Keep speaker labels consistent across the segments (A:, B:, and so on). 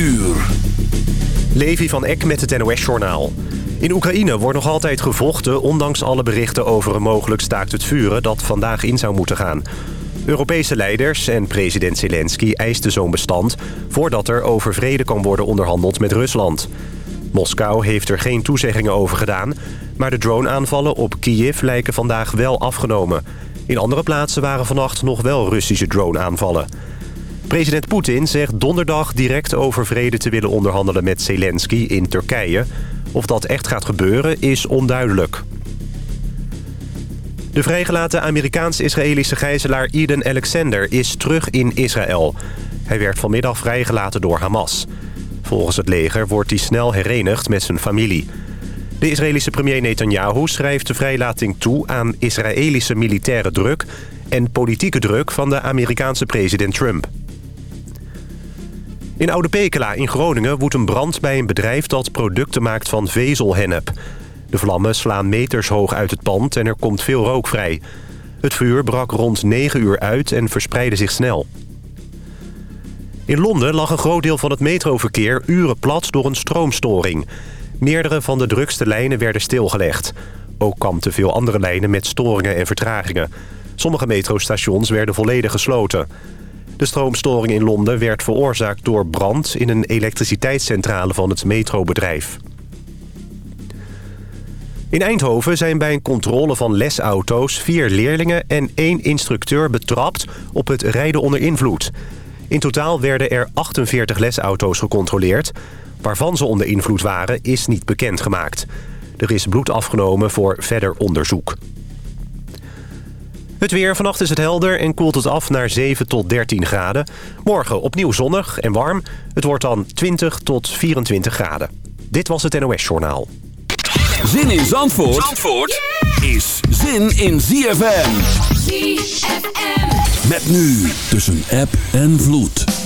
A: uur.
B: Levi van Eck met het NOS-journaal. In Oekraïne wordt nog altijd gevochten... ondanks alle berichten over een mogelijk staakt het vuren... dat vandaag in zou moeten gaan. Europese leiders en president Zelensky eisten zo'n bestand... voordat er over vrede kan worden onderhandeld met Rusland. Moskou heeft er geen toezeggingen over gedaan... maar de drone-aanvallen op Kiev lijken vandaag wel afgenomen. In andere plaatsen waren vannacht nog wel Russische drone-aanvallen. President Poetin zegt donderdag direct over vrede te willen onderhandelen met Zelensky in Turkije. Of dat echt gaat gebeuren is onduidelijk. De vrijgelaten Amerikaans-Israëlische gijzelaar Eden Alexander is terug in Israël. Hij werd vanmiddag vrijgelaten door Hamas. Volgens het leger wordt hij snel herenigd met zijn familie. De Israëlische premier Netanyahu schrijft de vrijlating toe aan Israëlische militaire druk... en politieke druk van de Amerikaanse president Trump. In Oude Pekela in Groningen woedt een brand bij een bedrijf dat producten maakt van vezelhennep. De vlammen slaan meters hoog uit het pand en er komt veel rook vrij. Het vuur brak rond 9 uur uit en verspreidde zich snel. In Londen lag een groot deel van het metroverkeer uren plat door een stroomstoring. Meerdere van de drukste lijnen werden stilgelegd. Ook kampten veel andere lijnen met storingen en vertragingen. Sommige metrostations werden volledig gesloten. De stroomstoring in Londen werd veroorzaakt door brand... in een elektriciteitscentrale van het metrobedrijf. In Eindhoven zijn bij een controle van lesauto's... vier leerlingen en één instructeur betrapt op het rijden onder invloed. In totaal werden er 48 lesauto's gecontroleerd. Waarvan ze onder invloed waren, is niet bekendgemaakt. Er is bloed afgenomen voor verder onderzoek. Het weer. Vannacht is het helder en koelt het af naar 7 tot 13 graden. Morgen opnieuw zonnig en warm. Het wordt dan 20 tot 24 graden. Dit was het NOS Journaal.
A: Zin in Zandvoort, Zandvoort is zin in ZFM. ZFM. Met nu tussen app en vloed.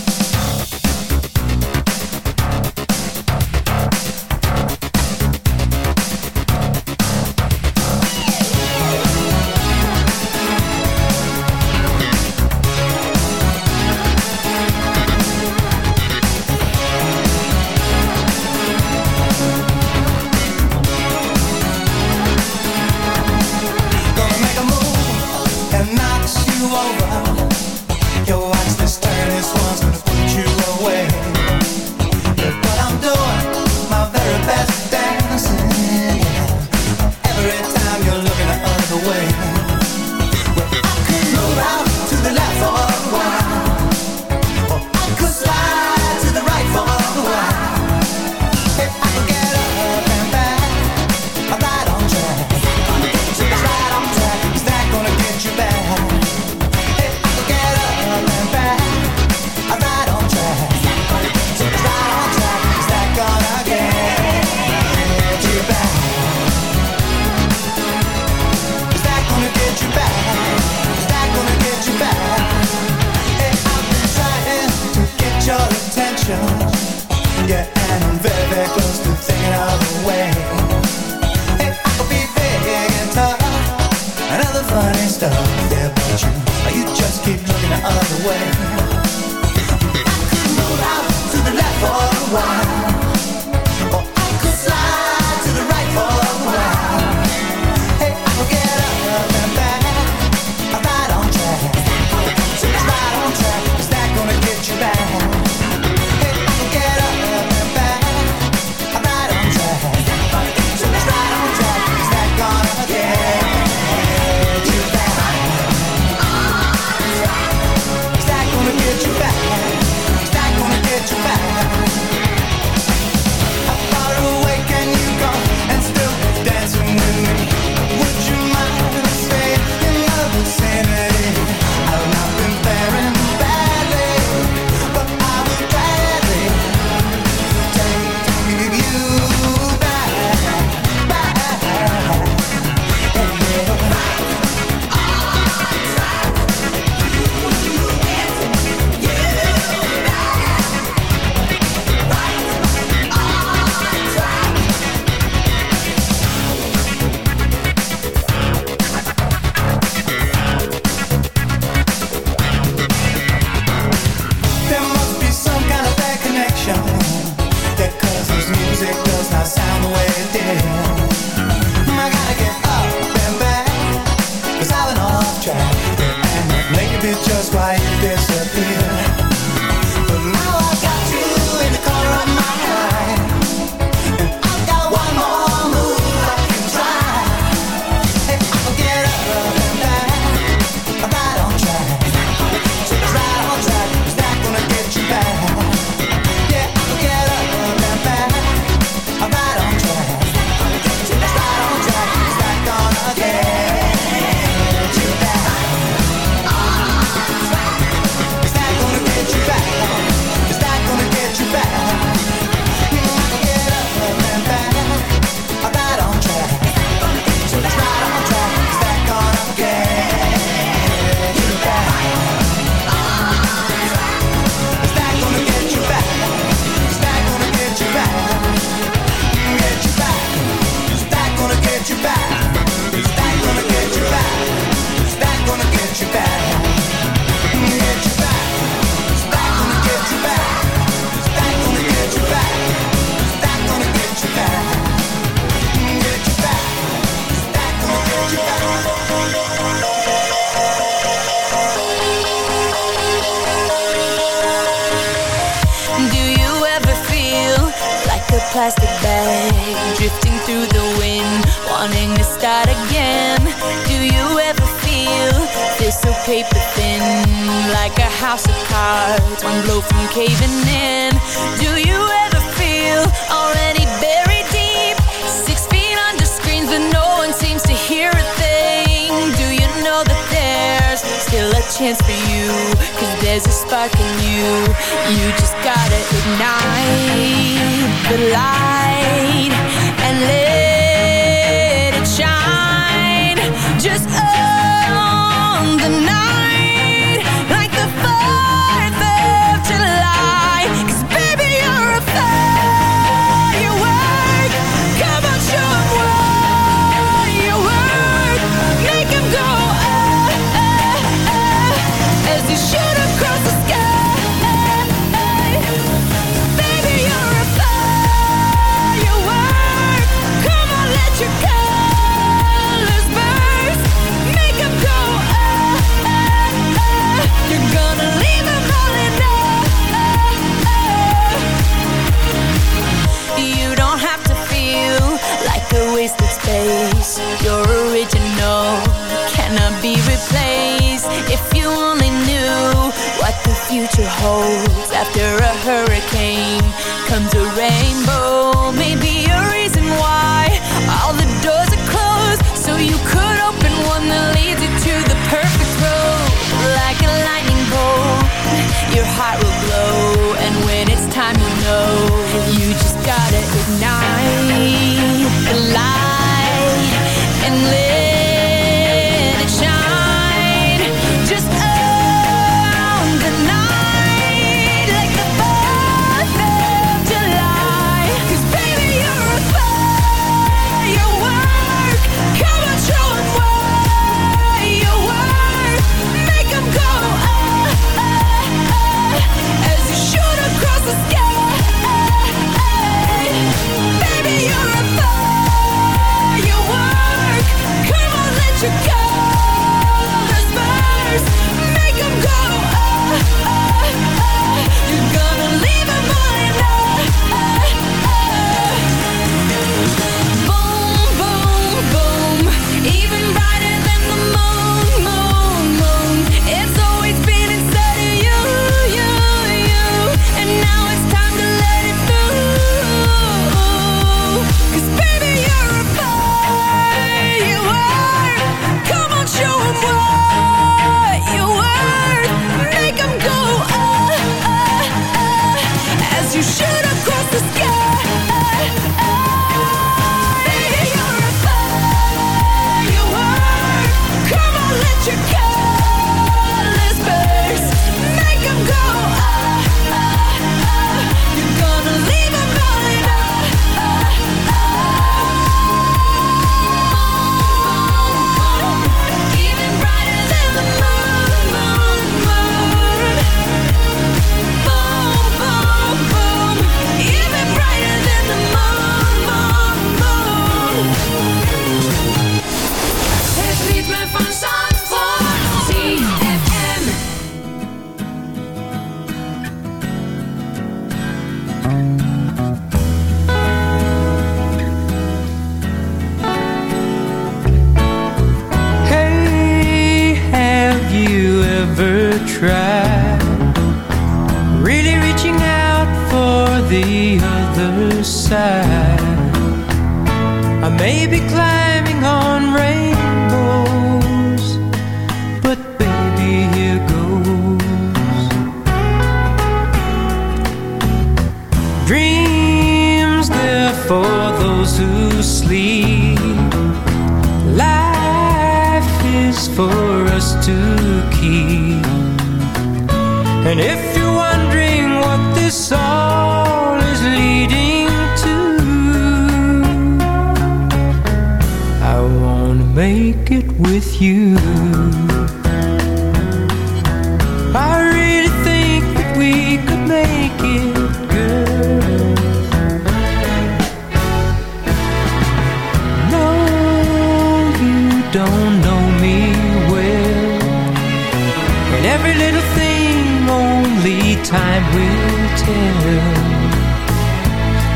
C: time will tell.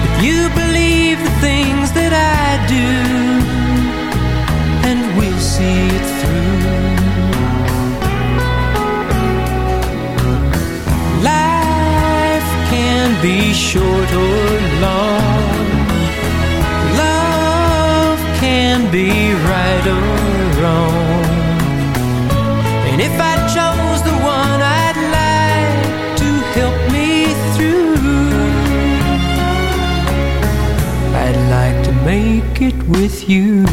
C: If you believe the things that I do, and we'll see it through.
D: Life
C: can be short it with you.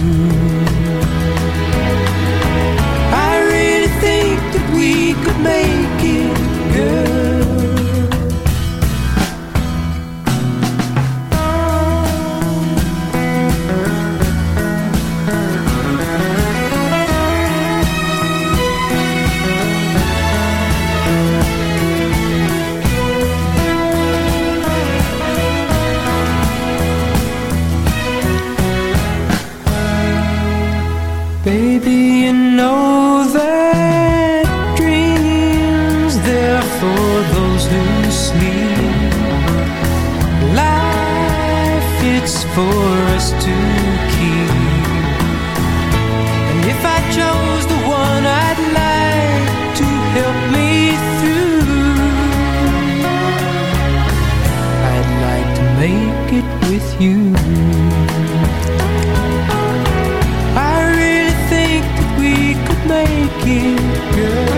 C: make it
E: good.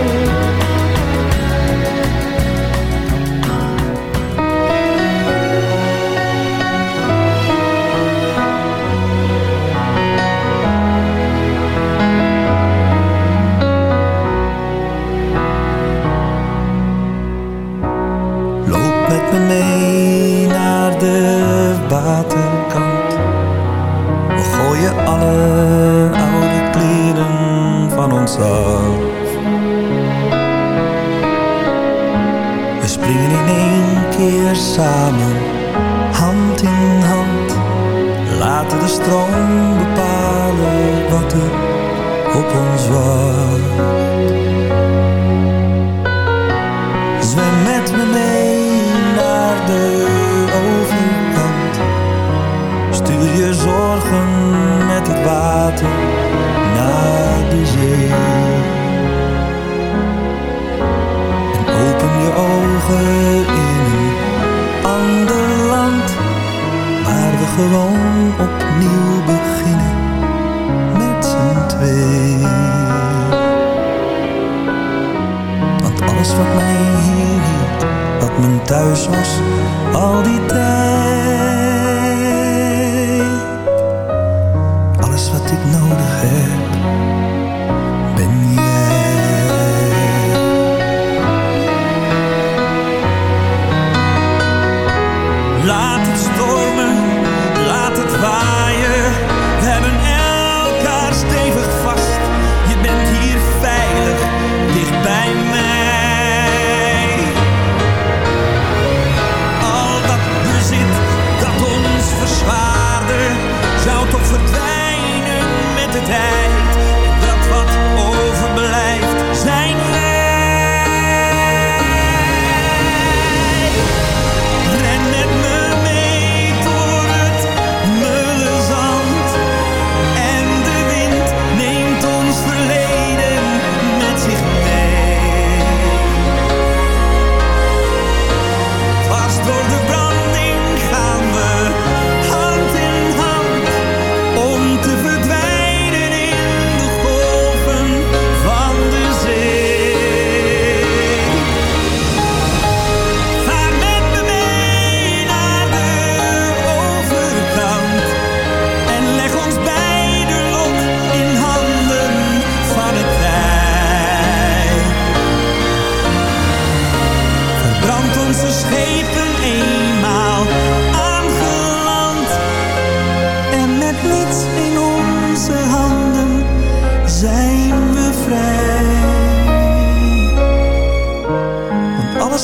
E: zou toch verdwijnen met de tijd.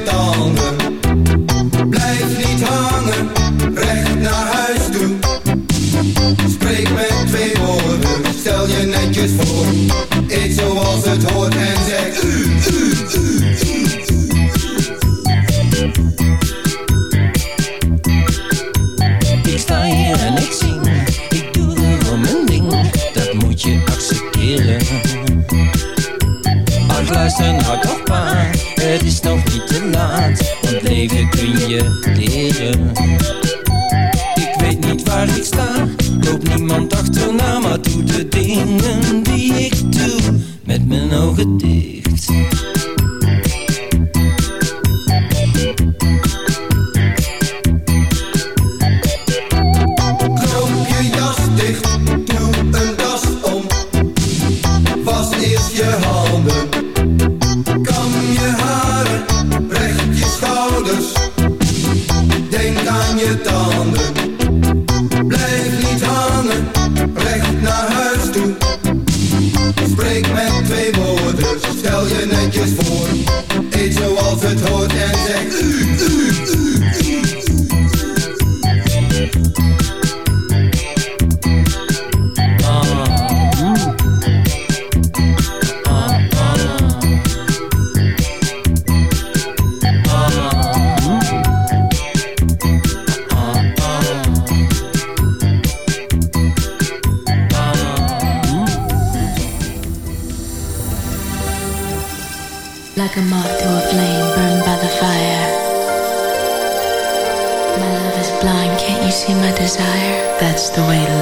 F: temps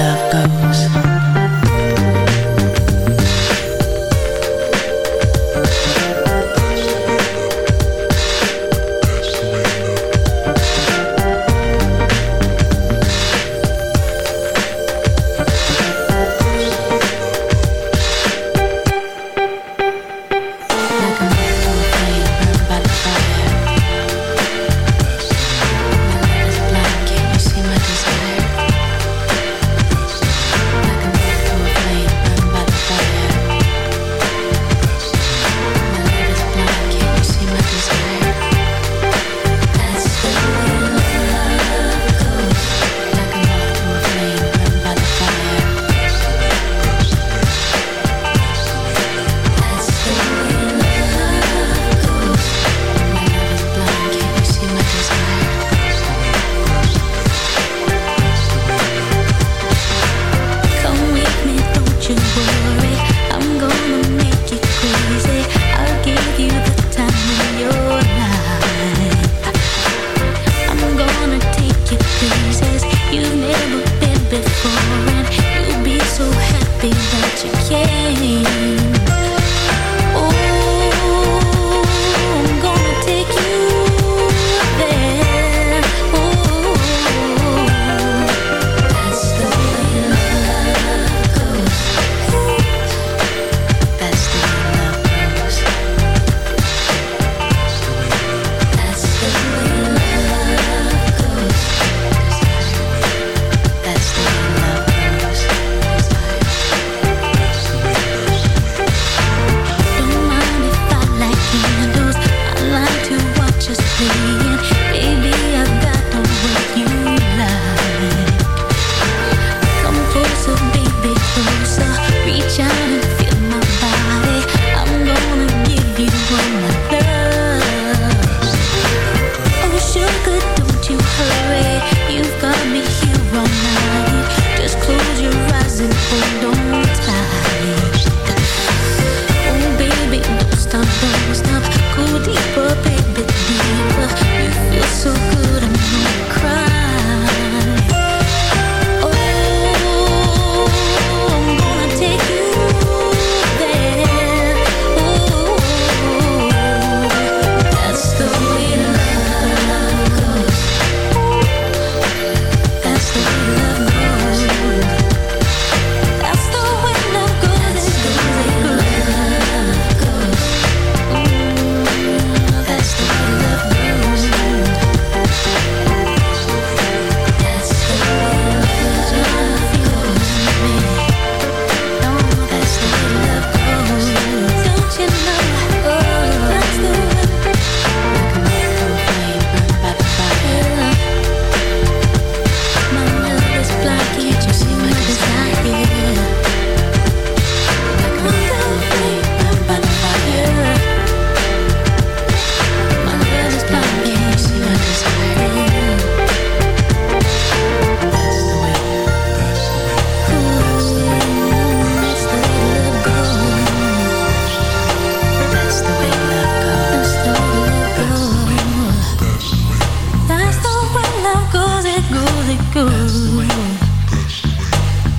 F: love goes.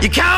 G: You count.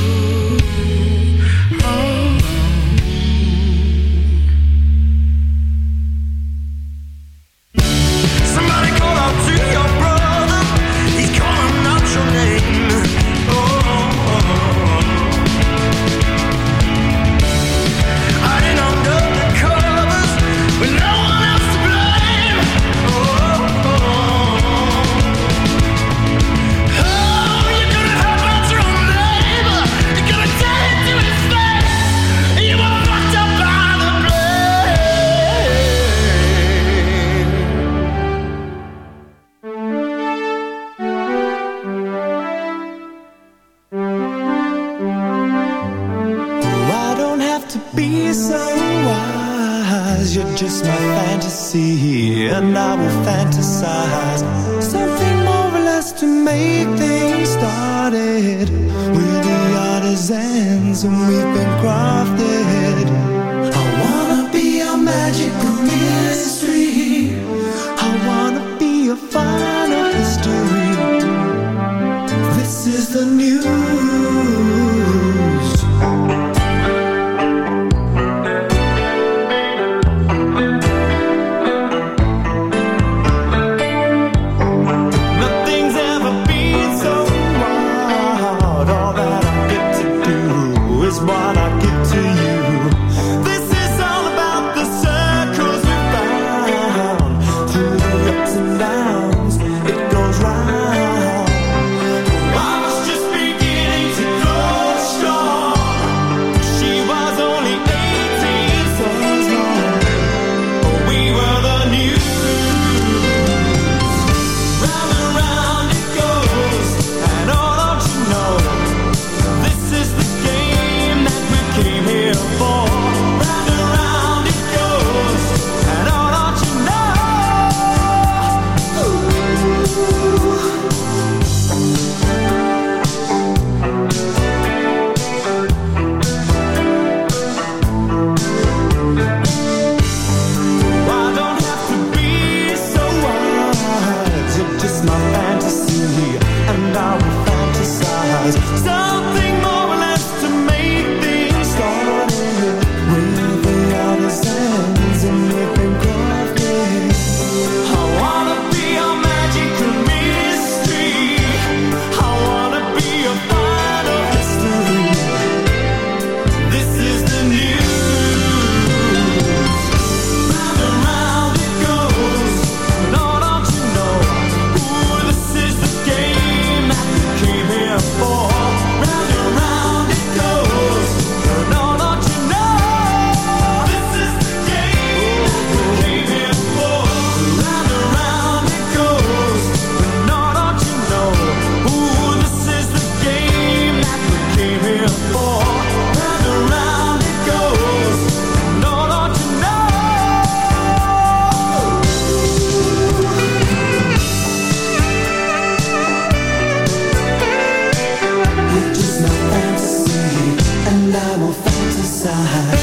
H: down. and I will fantasize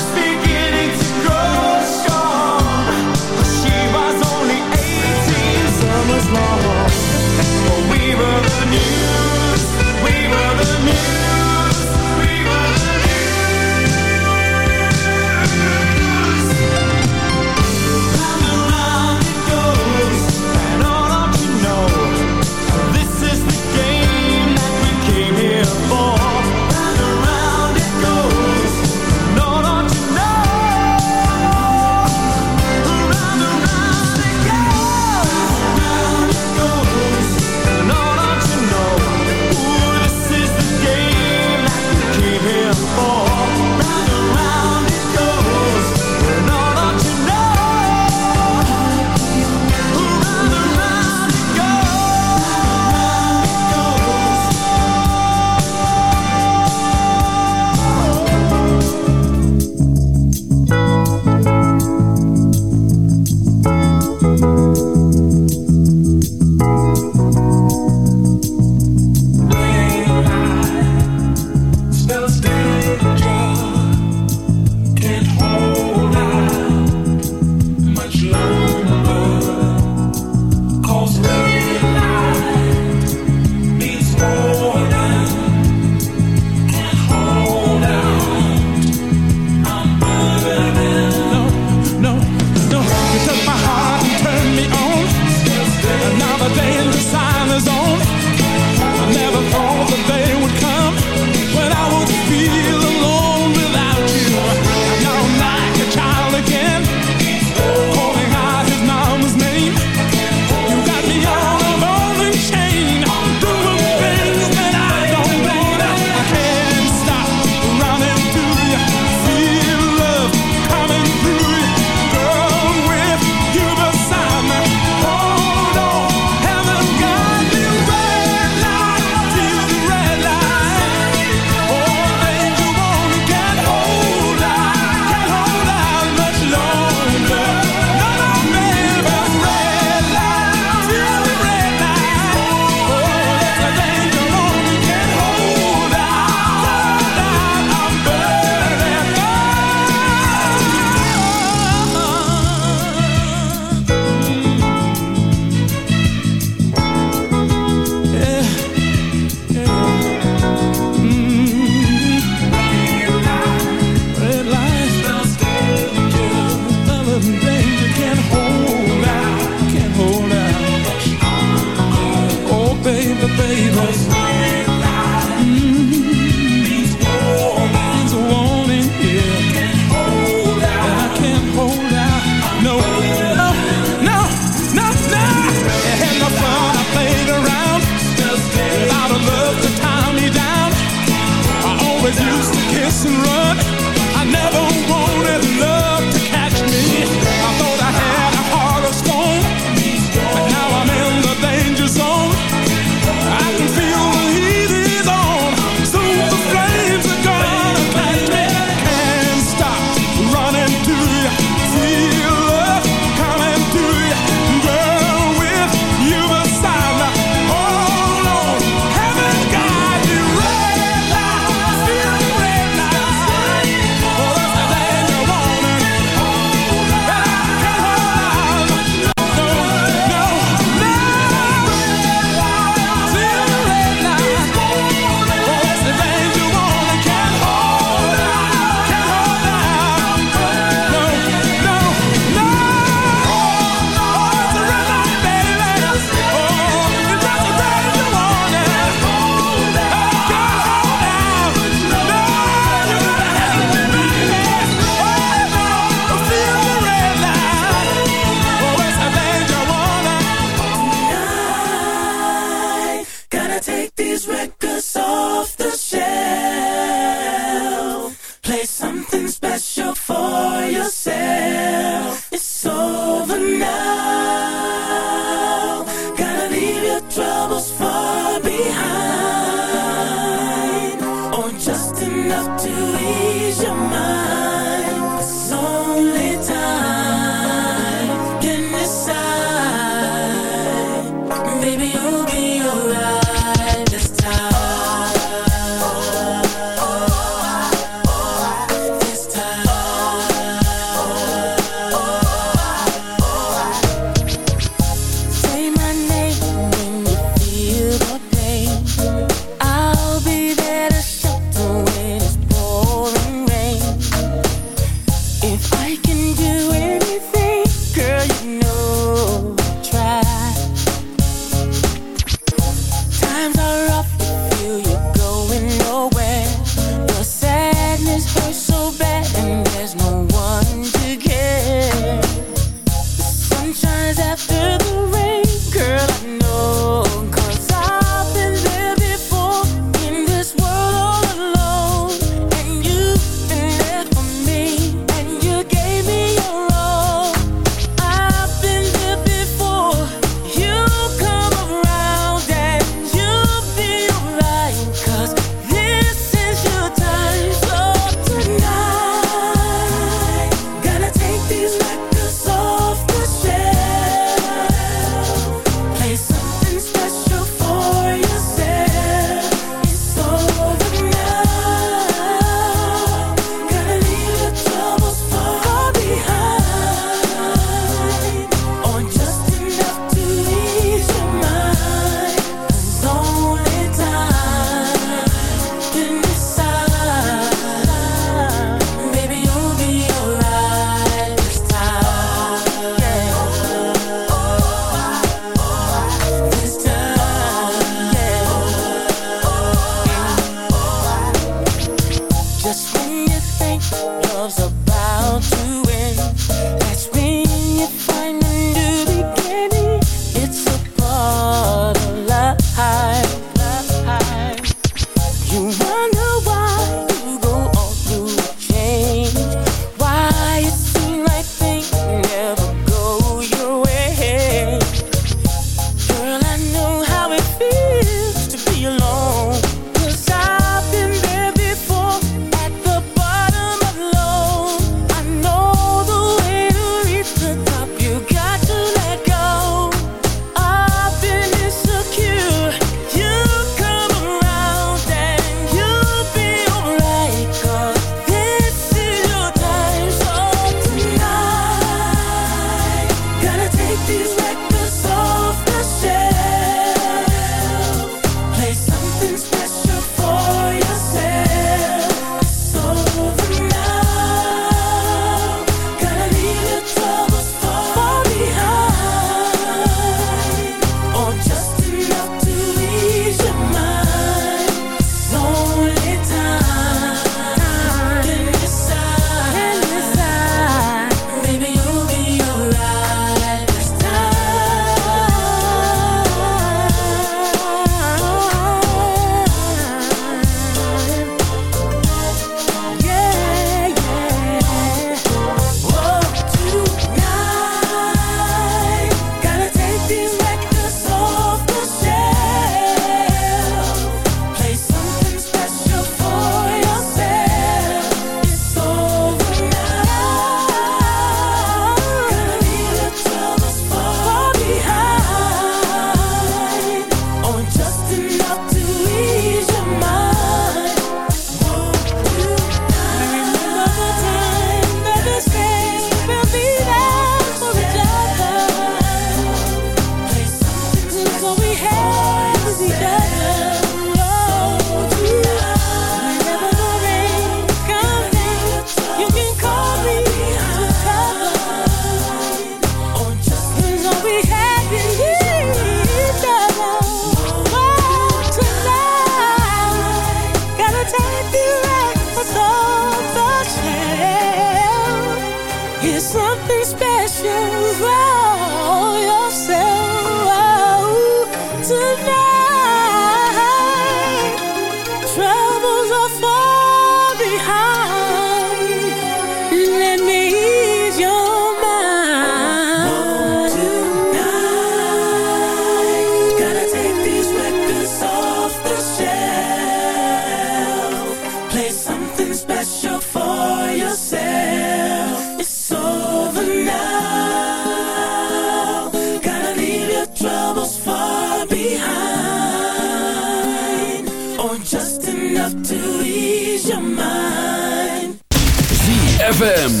A: ZFM.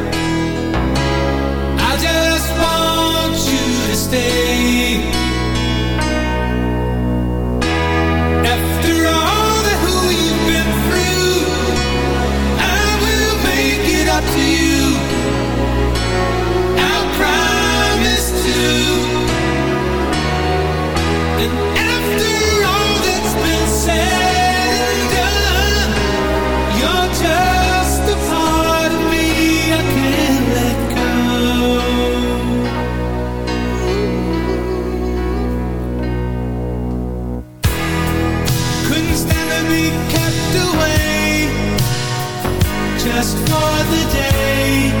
I: just
J: for the day.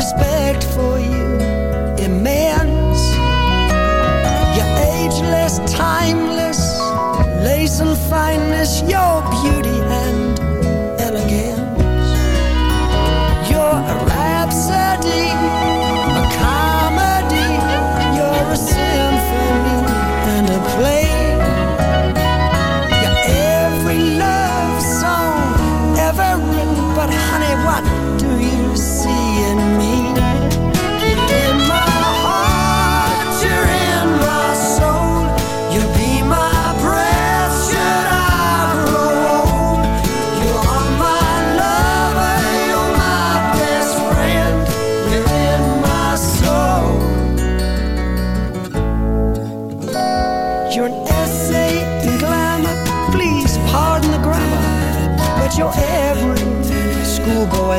K: respect for you immense. You're ageless, timeless, lace and fineness, you're beautiful.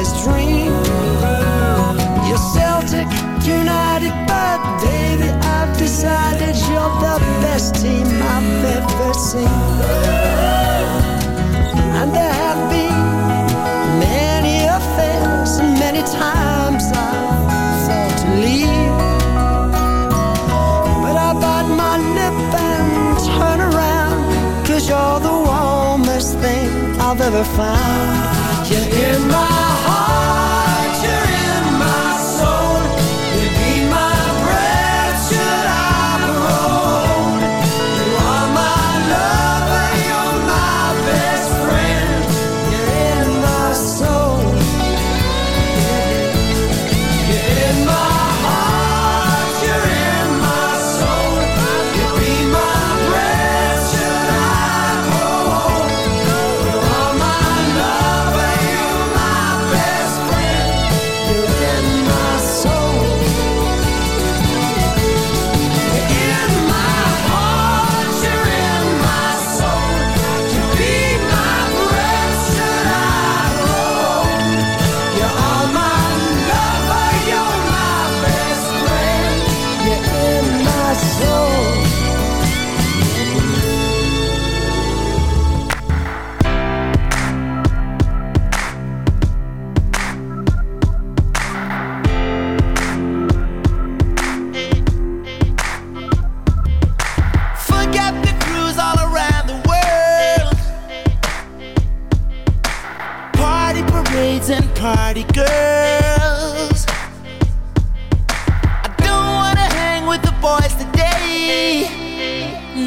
K: boy's dream. You're Celtic, United, but David, I've decided you're the best team I've ever seen. And there have been many affairs, and many times I thought to leave. But I bite my lip and turn around, you you're the warmest thing I've ever found. You're in my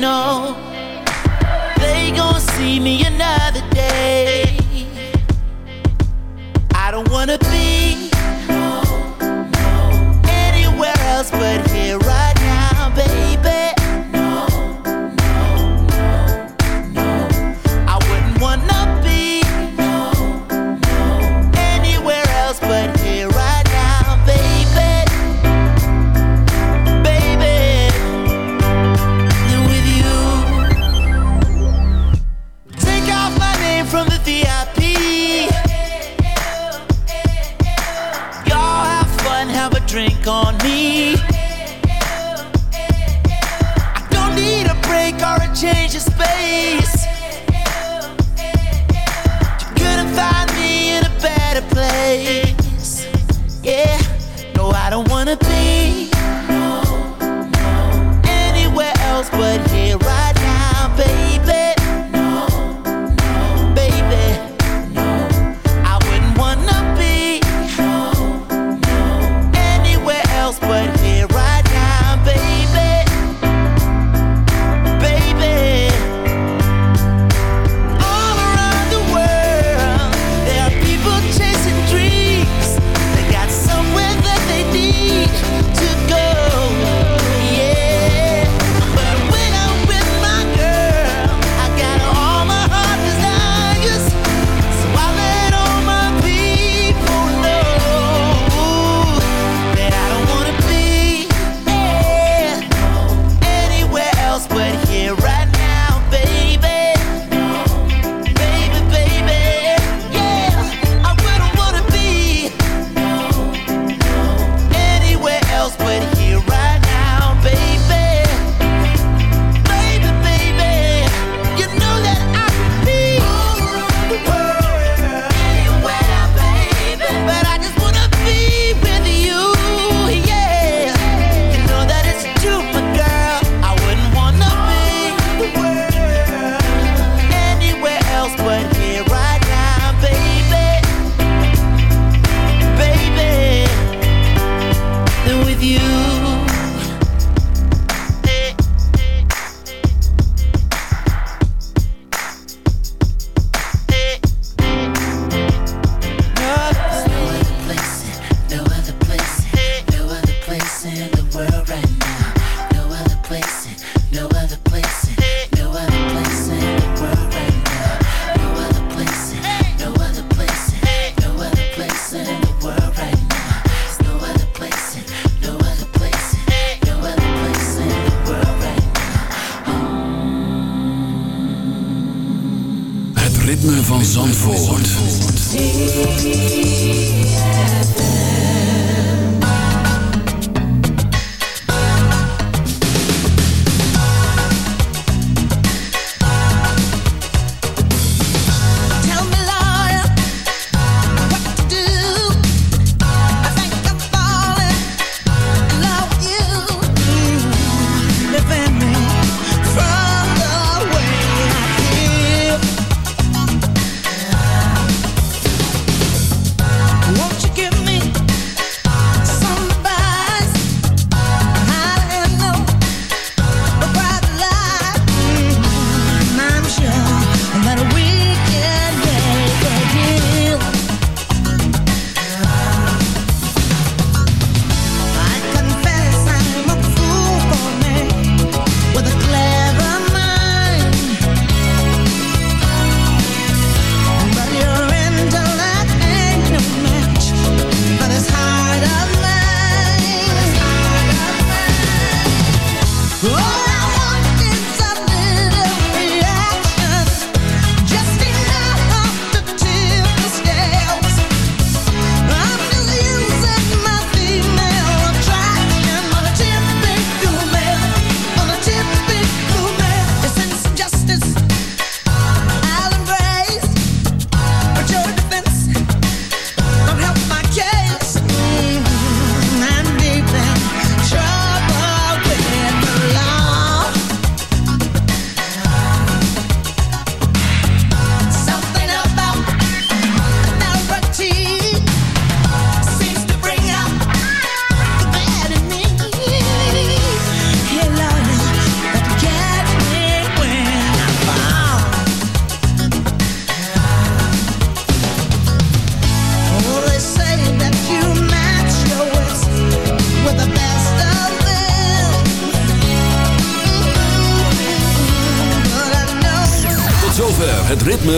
L: know they gon' see me another day.